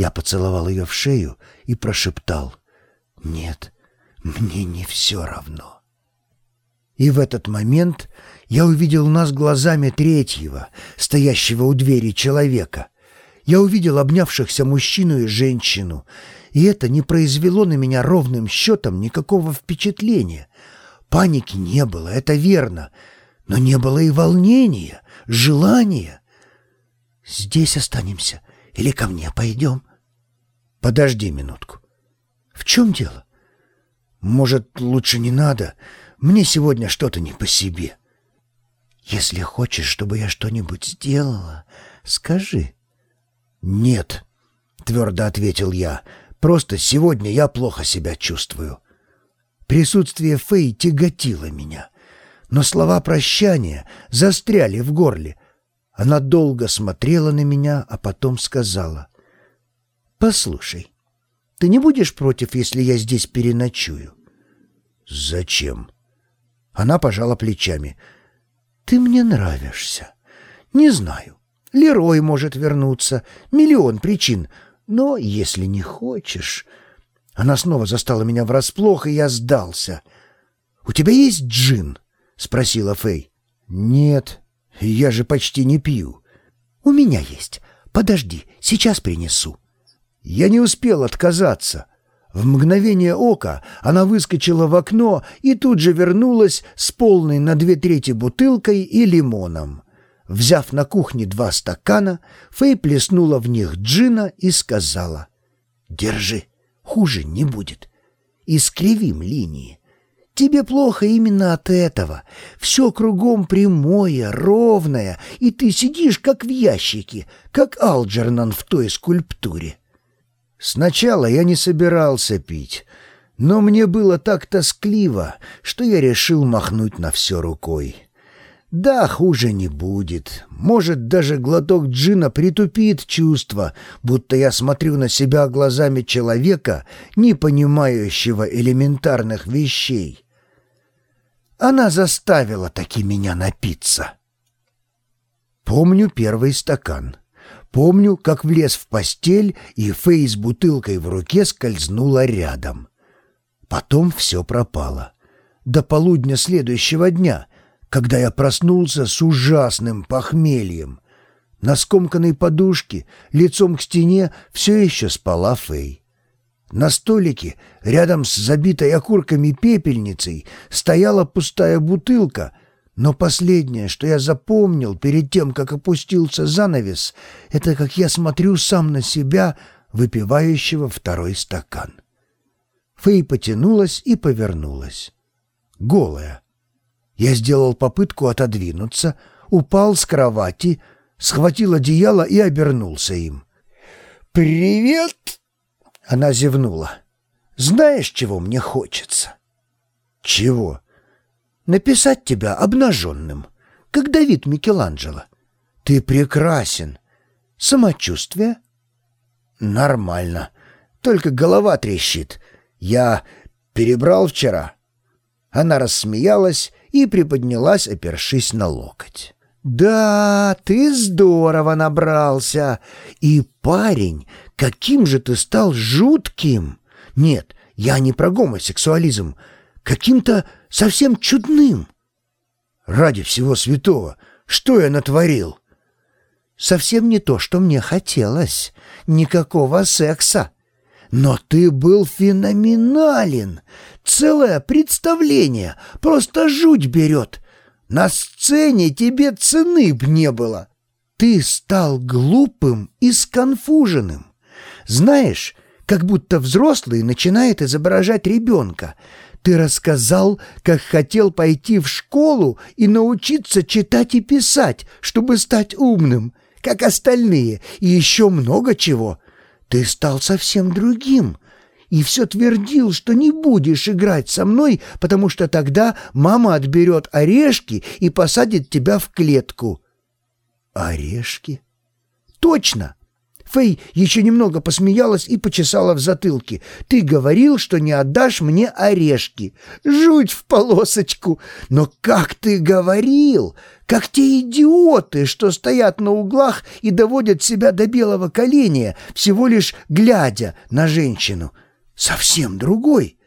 Я поцеловал ее в шею и прошептал «Нет, мне не все равно». И в этот момент я увидел нас глазами третьего, стоящего у двери человека. Я увидел обнявшихся мужчину и женщину, и это не произвело на меня ровным счетом никакого впечатления. Паники не было, это верно, но не было и волнения, желания. «Здесь останемся или ко мне пойдем?» «Подожди минутку». «В чем дело?» «Может, лучше не надо? Мне сегодня что-то не по себе». «Если хочешь, чтобы я что-нибудь сделала, скажи». «Нет», — твердо ответил я, — «просто сегодня я плохо себя чувствую». Присутствие Фэй тяготило меня, но слова прощания застряли в горле. Она долго смотрела на меня, а потом сказала, «Послушай, ты не будешь против, если я здесь переночую?» «Зачем?» Она пожала плечами. «Ты мне нравишься. Не знаю. Лерой может вернуться. Миллион причин. Но если не хочешь...» Она снова застала меня врасплох, и я сдался. «У тебя есть джин?» — спросила Фэй. «Нет, я же почти не пью». «У меня есть. Подожди, сейчас принесу». Я не успел отказаться. В мгновение ока она выскочила в окно и тут же вернулась с полной на две трети бутылкой и лимоном. Взяв на кухне два стакана, Фэй плеснула в них джина и сказала «Держи, хуже не будет. Искривим линии. Тебе плохо именно от этого. Все кругом прямое, ровное, и ты сидишь как в ящике, как Алджернан в той скульптуре». Сначала я не собирался пить, но мне было так тоскливо, что я решил махнуть на все рукой. Да, хуже не будет. Может, даже глоток джина притупит чувство, будто я смотрю на себя глазами человека, не понимающего элементарных вещей. Она заставила таки меня напиться. Помню первый стакан. Помню, как влез в постель, и Фэй с бутылкой в руке скользнула рядом. Потом все пропало. До полудня следующего дня — когда я проснулся с ужасным похмельем. На скомканной подушке, лицом к стене, все еще спала Фэй. На столике, рядом с забитой окурками пепельницей, стояла пустая бутылка, но последнее, что я запомнил перед тем, как опустился занавес, это как я смотрю сам на себя, выпивающего второй стакан. Фэй потянулась и повернулась. Голая. Я сделал попытку отодвинуться, упал с кровати, схватил одеяло и обернулся им. «Привет!» — она зевнула. «Знаешь, чего мне хочется?» «Чего?» «Написать тебя обнаженным, как Давид Микеланджело. Ты прекрасен. Самочувствие?» «Нормально. Только голова трещит. Я перебрал вчера». Она рассмеялась и приподнялась, опершись на локоть. «Да, ты здорово набрался! И, парень, каким же ты стал жутким! Нет, я не про гомосексуализм, каким-то совсем чудным!» «Ради всего святого! Что я натворил?» «Совсем не то, что мне хотелось. Никакого секса!» Но ты был феноменален. Целое представление. Просто жуть берет. На сцене тебе цены б не было. Ты стал глупым и сконфуженным. Знаешь, как будто взрослый начинает изображать ребенка. Ты рассказал, как хотел пойти в школу и научиться читать и писать, чтобы стать умным, как остальные, и еще много чего. Ты стал совсем другим и все твердил, что не будешь играть со мной, потому что тогда мама отберет орешки и посадит тебя в клетку». «Орешки?» «Точно! Фэй еще немного посмеялась и почесала в затылке. «Ты говорил, что не отдашь мне орешки. Жуть в полосочку! Но как ты говорил? Как те идиоты, что стоят на углах и доводят себя до белого коленя, всего лишь глядя на женщину. Совсем другой!»